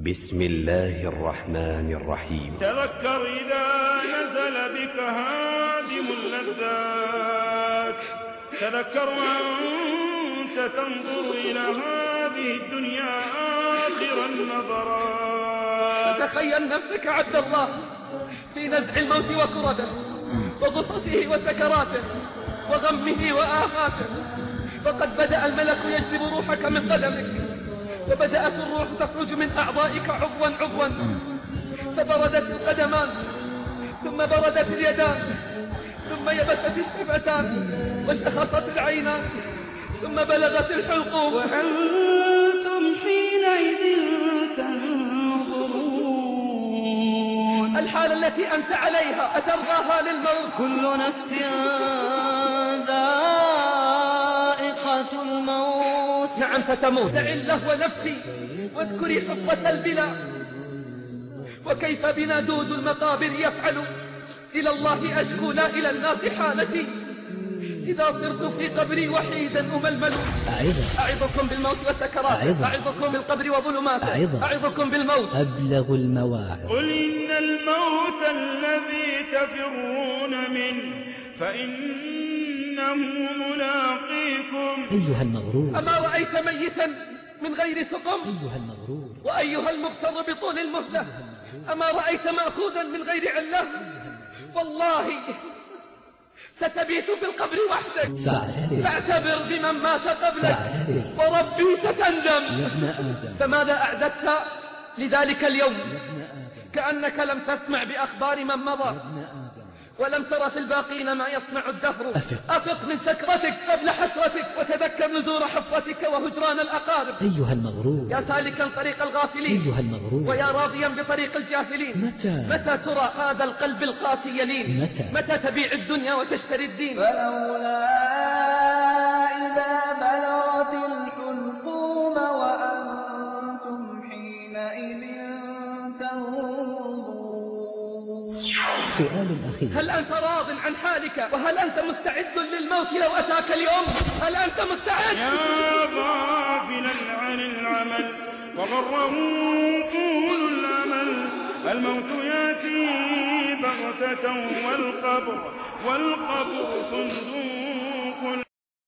بسم الله الرحمن الرحيم. تذكر إذا نزل بك هادم اللذات. تذكر وأنت تنظر إلى هذه الدنيا آخر النظرات. تخيل نفسك عبد الله في نزع الموت وكربه وغصته وسكراته وغمه وآهاته فقد بدأ الملك يجلب روحك من قدمك. وبدأت الروح تخرج من أعضائك عضوا عضوا. فبردت القدمان ثم بردت اليدان ثم يبست الشفتان وشخصت العينان ثم بلغت الحلقوم وأنتم حينئذ تنظرون. الحالة التي أنت عليها أترضاها للموت؟ كل نفس الموت نعم ستموت. دع اللهو نفسي واذكري حفة البلا. وكيف بنا دود المقابر يفعل؟ إلى الله أشكو لا إلى الناس حالتي. إذا صرت في قبري وحيدا أململ. أعظكم بالموت وسكراته أعظة. أعظكم بالقبر وظلماته أعظة. أعظكم بالموت. أبلغ المواعظ. قل إن الموت الذي تفرون منه فإنه ملاقيكم أيها المغرور. أما رأيت ميتا من غير سقم؟ أيها المغرور. وأيها المغتر بطول المهلة؟ أما رأيت مأخوذا من غير علة؟ والله ستبيت في القبر وحدك. فاعتبر فاعتبر بمن مات قبلك. فاعتبر وربي ستندم. يا ابن آدم. فماذا أعددت لذلك اليوم؟ يا ابن آدم. كأنك لم تسمع بأخبار من مضى. يا ابن آدم. ولم ترى في الباقين ما يصنع الدهر. أفق. أفق من سكرتك قبل حسرتك وتذكر نزور حفرتك وهجران الأقارب. أيها المغرور. يا سالكا طريق الغافلين. أيها المغرور. ويا راضيا بطريق الجاهلين. متى؟ متى ترى هذا القلب القاسي يلين؟ متى؟ متى تبيع الدنيا وتشتري الدين؟ فلولا سؤال أخير. هل أنت راض عن حالك؟ وهل أنت مستعد للموت لو أتاك اليوم؟ هل أنت مستعد؟ يا غافلا عن العمل وغره طول الأمل. الموت يأتي بغتة والقبر والقبر صندوق.